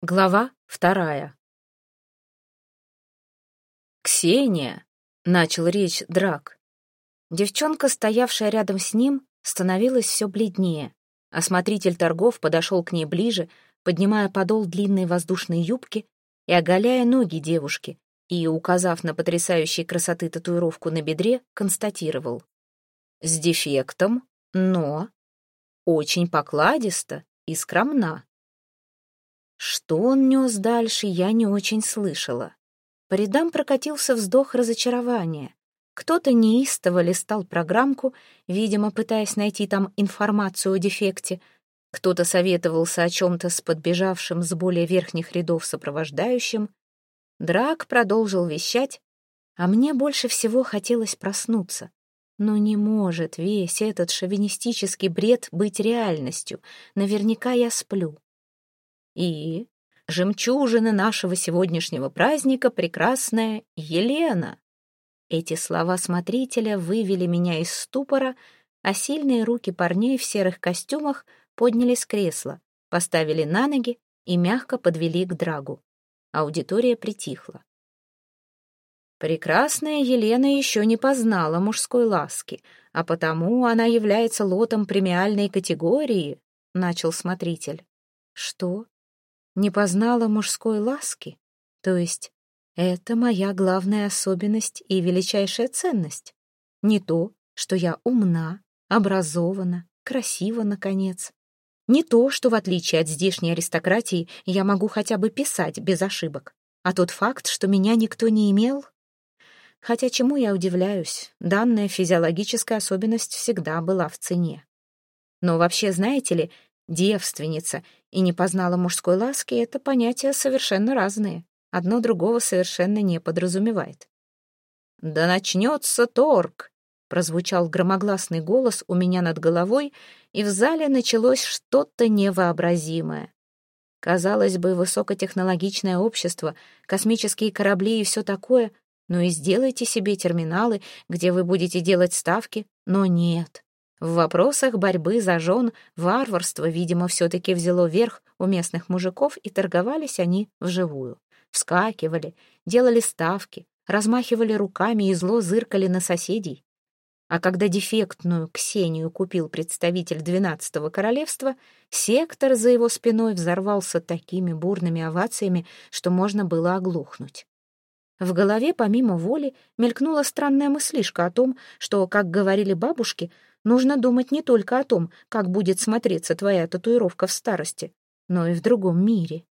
Глава вторая. «Ксения!» — начал речь Драк. Девчонка, стоявшая рядом с ним, становилась все бледнее. Осмотритель торгов подошел к ней ближе, поднимая подол длинной воздушной юбки и оголяя ноги девушки, и, указав на потрясающей красоты татуировку на бедре, констатировал. «С дефектом, но очень покладисто и скромна». Что он нес дальше, я не очень слышала. По рядам прокатился вздох разочарования. Кто-то неистово листал программку, видимо, пытаясь найти там информацию о дефекте. Кто-то советовался о чем-то с подбежавшим с более верхних рядов сопровождающим. Драк продолжил вещать, а мне больше всего хотелось проснуться. Но не может весь этот шовинистический бред быть реальностью. Наверняка я сплю. И жемчужина нашего сегодняшнего праздника — прекрасная Елена. Эти слова смотрителя вывели меня из ступора, а сильные руки парней в серых костюмах подняли с кресла, поставили на ноги и мягко подвели к драгу. Аудитория притихла. Прекрасная Елена еще не познала мужской ласки, а потому она является лотом премиальной категории, — начал смотритель. Что? Не познала мужской ласки. То есть это моя главная особенность и величайшая ценность. Не то, что я умна, образована, красива, наконец. Не то, что в отличие от здешней аристократии я могу хотя бы писать без ошибок, а тот факт, что меня никто не имел. Хотя чему я удивляюсь, данная физиологическая особенность всегда была в цене. Но вообще, знаете ли, девственница и не познала мужской ласки — это понятия совершенно разные. Одно другого совершенно не подразумевает. «Да начнется торг!» — прозвучал громогласный голос у меня над головой, и в зале началось что-то невообразимое. Казалось бы, высокотехнологичное общество, космические корабли и все такое, ну и сделайте себе терминалы, где вы будете делать ставки, но нет. В вопросах борьбы за жен варварство, видимо, все-таки взяло верх у местных мужиков, и торговались они вживую. Вскакивали, делали ставки, размахивали руками и зло зыркали на соседей. А когда дефектную Ксению купил представитель двенадцатого королевства, сектор за его спиной взорвался такими бурными овациями, что можно было оглохнуть. В голове, помимо воли, мелькнула странная мыслишка о том, что, как говорили бабушки, нужно думать не только о том, как будет смотреться твоя татуировка в старости, но и в другом мире.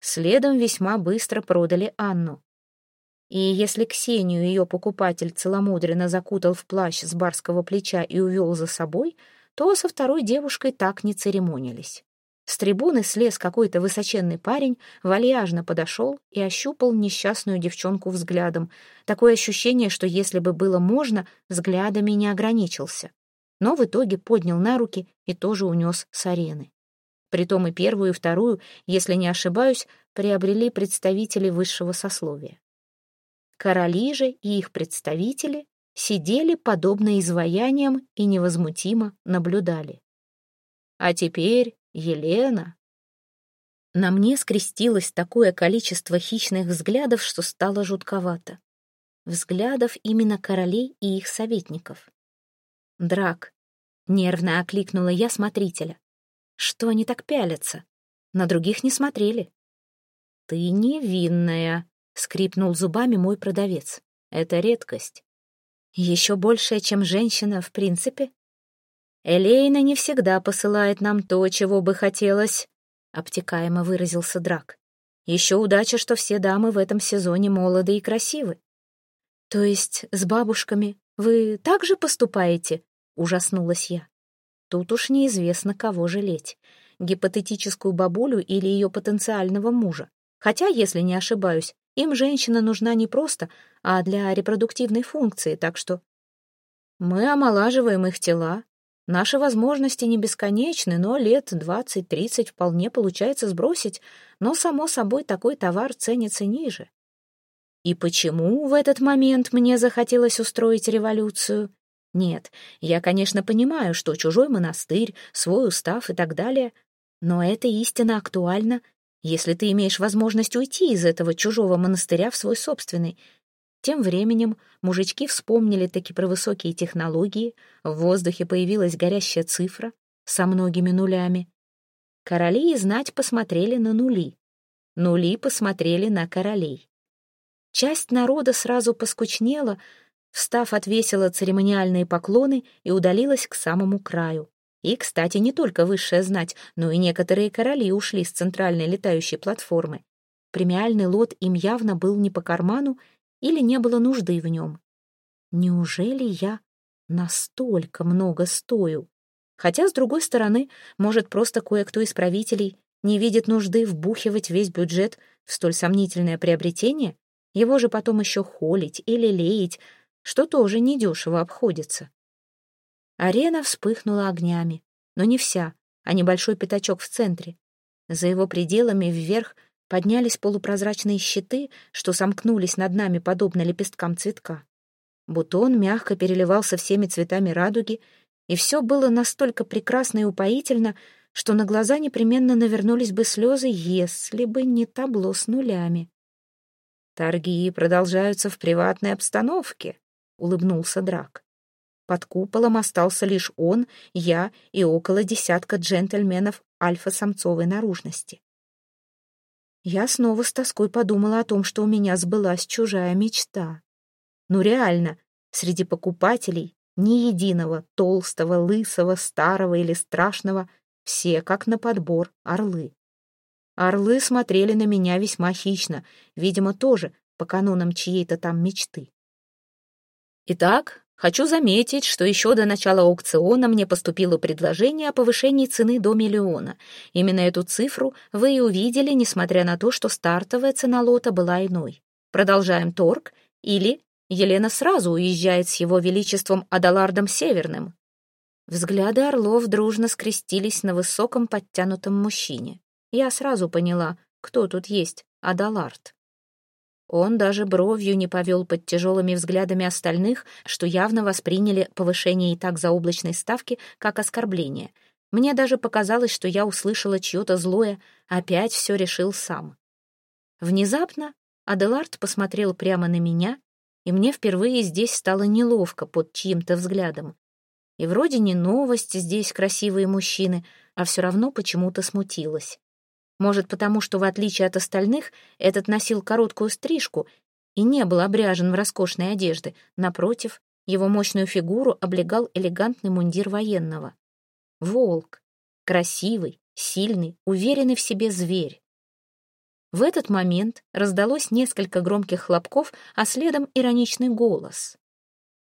Следом весьма быстро продали Анну. И если Ксению ее покупатель целомудренно закутал в плащ с барского плеча и увел за собой, то со второй девушкой так не церемонились. С трибуны слез какой-то высоченный парень, вальяжно подошел и ощупал несчастную девчонку взглядом. Такое ощущение, что если бы было можно, взглядами не ограничился. Но в итоге поднял на руки и тоже унес с арены. Притом и первую, и вторую, если не ошибаюсь, приобрели представители высшего сословия. Короли же и их представители сидели подобно изваяниям и невозмутимо наблюдали. А теперь Елена. На мне скрестилось такое количество хищных взглядов, что стало жутковато. Взглядов именно королей и их советников. Драк. Нервно окликнула я смотрителя. Что они так пялятся? На других не смотрели. «Ты невинная», — скрипнул зубами мой продавец. «Это редкость». «Еще большая, чем женщина, в принципе?» Элейна не всегда посылает нам то, чего бы хотелось», — обтекаемо выразился Драк. «Еще удача, что все дамы в этом сезоне молоды и красивы». «То есть с бабушками вы так же поступаете?» — ужаснулась я. Тут уж неизвестно, кого жалеть. Гипотетическую бабулю или ее потенциального мужа. Хотя, если не ошибаюсь, им женщина нужна не просто, а для репродуктивной функции, так что... Мы омолаживаем их тела, Наши возможности не бесконечны, но лет двадцать-тридцать вполне получается сбросить, но, само собой, такой товар ценится ниже. И почему в этот момент мне захотелось устроить революцию? Нет, я, конечно, понимаю, что чужой монастырь, свой устав и так далее, но эта истина актуальна если ты имеешь возможность уйти из этого чужого монастыря в свой собственный. Тем временем мужички вспомнили таки про высокие технологии, в воздухе появилась горящая цифра со многими нулями. Короли и знать посмотрели на нули. Нули посмотрели на королей. Часть народа сразу поскучнела, встав, отвесила церемониальные поклоны и удалилась к самому краю. И, кстати, не только высшая знать, но и некоторые короли ушли с центральной летающей платформы. Премиальный лот им явно был не по карману или не было нужды в нем. Неужели я настолько много стою? Хотя, с другой стороны, может, просто кое-кто из правителей не видит нужды вбухивать весь бюджет в столь сомнительное приобретение? Его же потом еще холить или леять, что тоже недешево обходится. Арена вспыхнула огнями, но не вся, а небольшой пятачок в центре. За его пределами вверх поднялись полупрозрачные щиты, что сомкнулись над нами подобно лепесткам цветка. Бутон мягко переливался всеми цветами радуги, и все было настолько прекрасно и упоительно, что на глаза непременно навернулись бы слезы, если бы не табло с нулями. «Торги продолжаются в приватной обстановке», — улыбнулся Драк. Под куполом остался лишь он, я и около десятка джентльменов альфа-самцовой наружности. Я снова с тоской подумала о том, что у меня сбылась чужая мечта. Ну реально, среди покупателей ни единого толстого, лысого, старого или страшного, все как на подбор орлы. Орлы смотрели на меня весьма хищно, видимо, тоже по канонам чьей-то там мечты. Итак, хочу заметить, что еще до начала аукциона мне поступило предложение о повышении цены до миллиона. Именно эту цифру вы и увидели, несмотря на то, что стартовая цена лота была иной. Продолжаем торг или Елена сразу уезжает с его величеством Адалардом Северным. Взгляды орлов дружно скрестились на высоком подтянутом мужчине. Я сразу поняла, кто тут есть Адалард. Он даже бровью не повел под тяжелыми взглядами остальных, что явно восприняли повышение и так заоблачной ставки как оскорбление. Мне даже показалось, что я услышала чье-то злое «опять все решил сам». Внезапно Аделард посмотрел прямо на меня, и мне впервые здесь стало неловко под чьим-то взглядом. И вроде не новость здесь красивые мужчины, а все равно почему-то смутилась. Может, потому что, в отличие от остальных, этот носил короткую стрижку и не был обряжен в роскошной одежды. Напротив, его мощную фигуру облегал элегантный мундир военного. Волк. Красивый, сильный, уверенный в себе зверь. В этот момент раздалось несколько громких хлопков, а следом ироничный голос.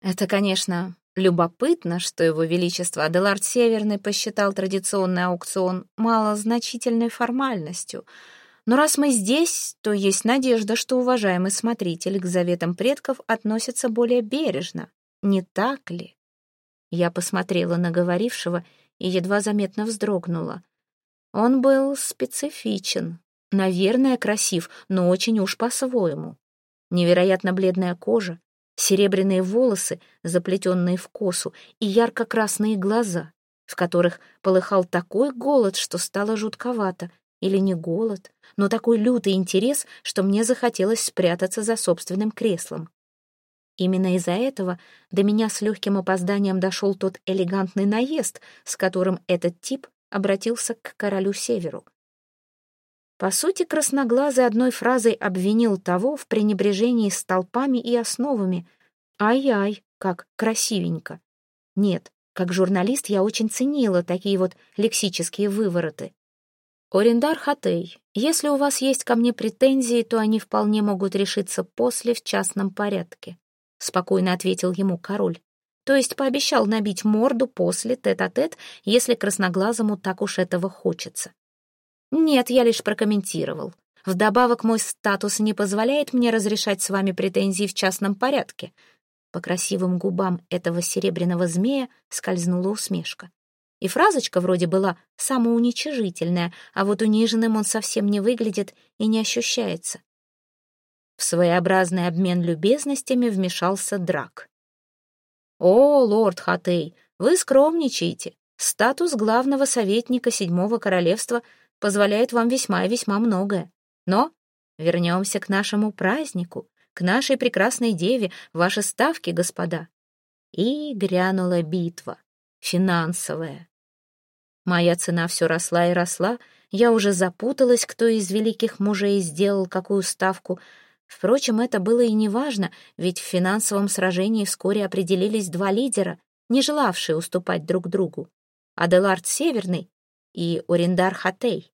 Это, конечно, Любопытно, что его величество Аделард Северный посчитал традиционный аукцион малозначительной формальностью. Но раз мы здесь, то есть надежда, что уважаемый смотритель к заветам предков относится более бережно. Не так ли? Я посмотрела на говорившего и едва заметно вздрогнула. Он был специфичен, наверное, красив, но очень уж по-своему. Невероятно бледная кожа, серебряные волосы, заплетенные в косу, и ярко-красные глаза, в которых полыхал такой голод, что стало жутковато. Или не голод, но такой лютый интерес, что мне захотелось спрятаться за собственным креслом. Именно из-за этого до меня с легким опозданием дошел тот элегантный наезд, с которым этот тип обратился к королю Северу. По сути, красноглазый одной фразой обвинил того в пренебрежении столпами и основами. Ай-ай, как красивенько. Нет, как журналист я очень ценила такие вот лексические вывороты. Орендар Хатей, если у вас есть ко мне претензии, то они вполне могут решиться после в частном порядке, спокойно ответил ему король. То есть пообещал набить морду после тет-а-тет, -тет, если красноглазому так уж этого хочется. «Нет, я лишь прокомментировал. Вдобавок, мой статус не позволяет мне разрешать с вами претензии в частном порядке». По красивым губам этого серебряного змея скользнула усмешка. И фразочка вроде была самоуничижительная, а вот униженным он совсем не выглядит и не ощущается. В своеобразный обмен любезностями вмешался Драк. «О, лорд Хатей, вы скромничаете. Статус главного советника Седьмого Королевства позволяет вам весьма и весьма многое. Но вернемся к нашему празднику, к нашей прекрасной деве, ваши ставки, господа. И грянула битва, финансовая. Моя цена все росла и росла, я уже запуталась, кто из великих мужей сделал какую ставку. Впрочем, это было и не важно, ведь в финансовом сражении вскоре определились два лидера, не желавшие уступать друг другу. Аделард Северный и Орендар Хатей.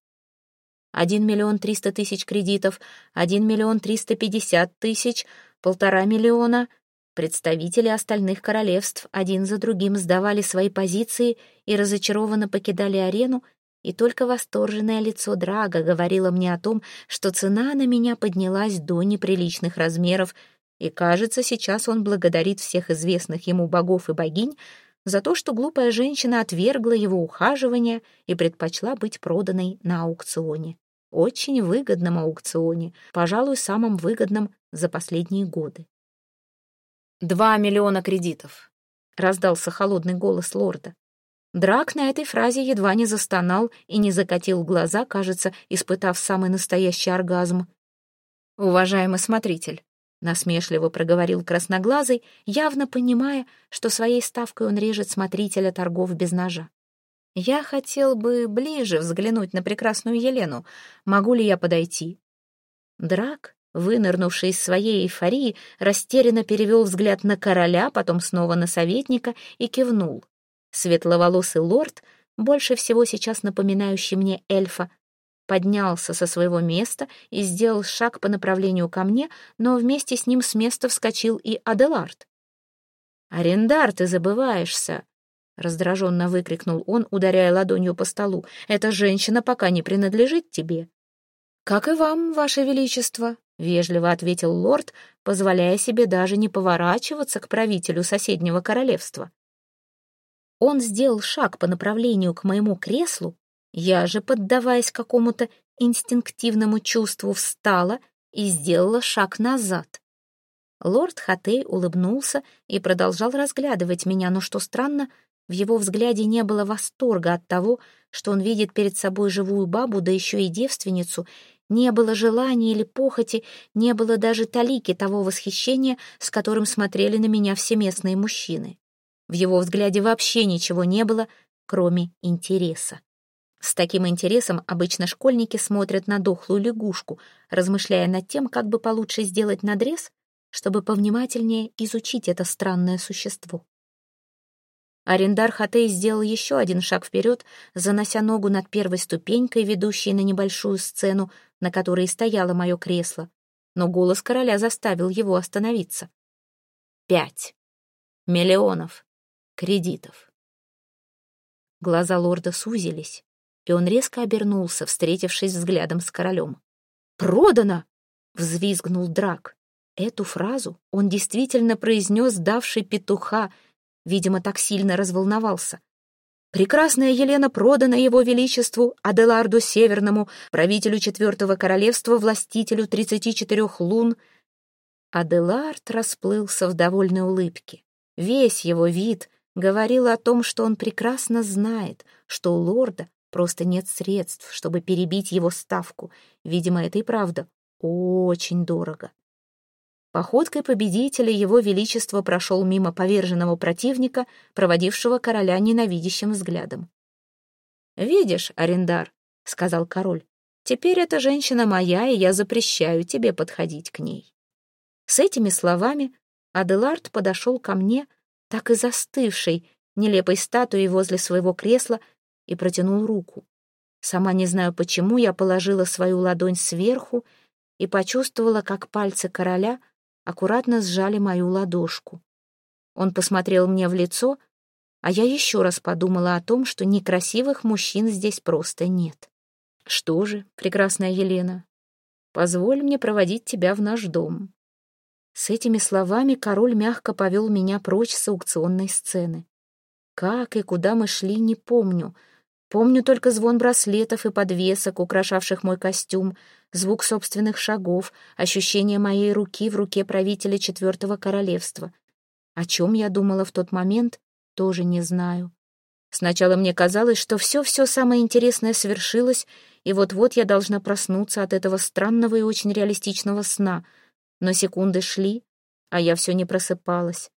Один миллион триста тысяч кредитов, один миллион триста пятьдесят тысяч, полтора миллиона. Представители остальных королевств один за другим сдавали свои позиции и разочарованно покидали арену, и только восторженное лицо Драга говорило мне о том, что цена на меня поднялась до неприличных размеров, и, кажется, сейчас он благодарит всех известных ему богов и богинь за то, что глупая женщина отвергла его ухаживание и предпочла быть проданной на аукционе. Очень выгодном аукционе, пожалуй, самым выгодным за последние годы. «Два миллиона кредитов», — раздался холодный голос лорда. Драк на этой фразе едва не застонал и не закатил глаза, кажется, испытав самый настоящий оргазм. «Уважаемый смотритель», — насмешливо проговорил красноглазый, явно понимая, что своей ставкой он режет смотрителя торгов без ножа. «Я хотел бы ближе взглянуть на прекрасную Елену. Могу ли я подойти?» Драк, вынырнувший из своей эйфории, растерянно перевел взгляд на короля, потом снова на советника и кивнул. Светловолосый лорд, больше всего сейчас напоминающий мне эльфа, поднялся со своего места и сделал шаг по направлению ко мне, но вместе с ним с места вскочил и Аделард. «Арендар, ты забываешься!» — раздраженно выкрикнул он, ударяя ладонью по столу. «Эта женщина пока не принадлежит тебе». «Как и вам, ваше величество», — вежливо ответил лорд, позволяя себе даже не поворачиваться к правителю соседнего королевства. Он сделал шаг по направлению к моему креслу, я же, поддаваясь какому-то инстинктивному чувству, встала и сделала шаг назад. Лорд Хатей улыбнулся и продолжал разглядывать меня, но, что странно, в его взгляде не было восторга от того, что он видит перед собой живую бабу, да еще и девственницу, не было желания или похоти, не было даже талики того восхищения, с которым смотрели на меня все местные мужчины. В его взгляде вообще ничего не было, кроме интереса. С таким интересом обычно школьники смотрят на дохлую лягушку, размышляя над тем, как бы получше сделать надрез, чтобы повнимательнее изучить это странное существо. Арендар Хатей сделал еще один шаг вперед, занося ногу над первой ступенькой, ведущей на небольшую сцену, на которой стояло мое кресло, но голос короля заставил его остановиться. Пять миллионов кредитов. Глаза лорда сузились, и он резко обернулся, встретившись взглядом с королем. «Продано!» — взвизгнул Драк. Эту фразу он действительно произнес, давший петуха, видимо, так сильно разволновался. Прекрасная Елена продана его величеству Аделарду Северному, правителю Четвертого Королевства, властителю тридцати четырех лун. Аделард расплылся в довольной улыбке. Весь его вид говорил о том, что он прекрасно знает, что у лорда просто нет средств, чтобы перебить его ставку. Видимо, это и правда очень дорого. Походкой победителя его величество прошел мимо поверженного противника, проводившего короля ненавидящим взглядом. «Видишь, Арендар», — сказал король, — «теперь эта женщина моя, и я запрещаю тебе подходить к ней». С этими словами Аделард подошел ко мне, так и застывшей, нелепой статуей возле своего кресла, и протянул руку. Сама не знаю почему, я положила свою ладонь сверху и почувствовала, как пальцы короля аккуратно сжали мою ладошку. Он посмотрел мне в лицо, а я еще раз подумала о том, что некрасивых мужчин здесь просто нет. Что же, прекрасная Елена, позволь мне проводить тебя в наш дом. С этими словами король мягко повел меня прочь с аукционной сцены. Как и куда мы шли, не помню. Помню только звон браслетов и подвесок, украшавших мой костюм, звук собственных шагов, ощущение моей руки в руке правителя Четвертого Королевства. О чем я думала в тот момент, тоже не знаю. Сначала мне казалось, что все-все самое интересное свершилось, и вот-вот я должна проснуться от этого странного и очень реалистичного сна. Но секунды шли, а я все не просыпалась.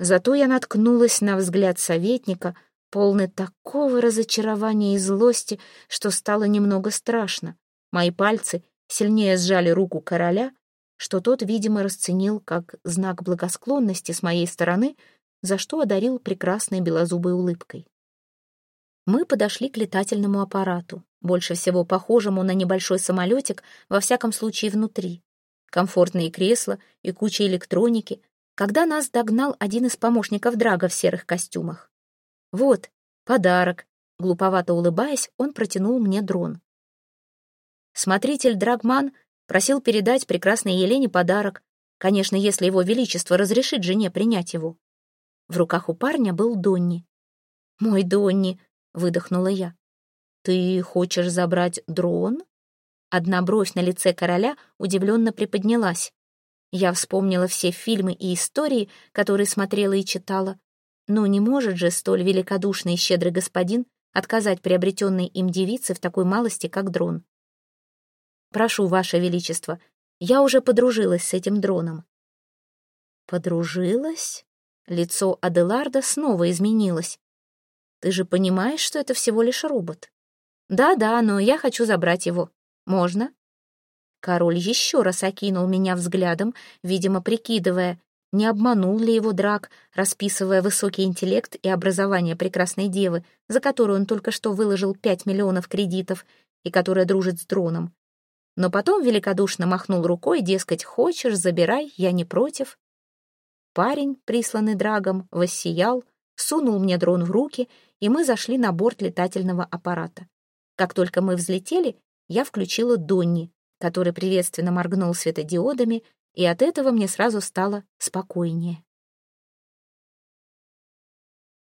Зато я наткнулась на взгляд советника, полный такого разочарования и злости, что стало немного страшно. Мои пальцы сильнее сжали руку короля, что тот, видимо, расценил как знак благосклонности с моей стороны, за что одарил прекрасной белозубой улыбкой. Мы подошли к летательному аппарату, больше всего похожему на небольшой самолетик, во всяком случае внутри. Комфортные кресла и куча электроники, когда нас догнал один из помощников Драга в серых костюмах. «Вот, подарок», — глуповато улыбаясь, он протянул мне дрон. Смотритель Драгман просил передать прекрасной Елене подарок, конечно, если его величество разрешит жене принять его. В руках у парня был Донни. «Мой Донни», выдохнула я. «Ты хочешь забрать дрон?» Одна бровь на лице короля удивленно приподнялась. Я вспомнила все фильмы и истории, которые смотрела и читала. Но не может же столь великодушный и щедрый господин отказать приобретенной им девице в такой малости, как дрон. «Прошу, ваше величество, я уже подружилась с этим дроном». «Подружилась?» Лицо Аделарда снова изменилось. Ты же понимаешь, что это всего лишь робот? Да-да, но я хочу забрать его. Можно? Король еще раз окинул меня взглядом, видимо, прикидывая, не обманул ли его драк, расписывая высокий интеллект и образование прекрасной девы, за которую он только что выложил пять миллионов кредитов и которая дружит с дроном. Но потом великодушно махнул рукой, дескать, хочешь, забирай, я не против. Парень, присланный драгом, воссиял, сунул мне дрон в руки, и мы зашли на борт летательного аппарата. Как только мы взлетели, я включила Донни, который приветственно моргнул светодиодами, и от этого мне сразу стало спокойнее.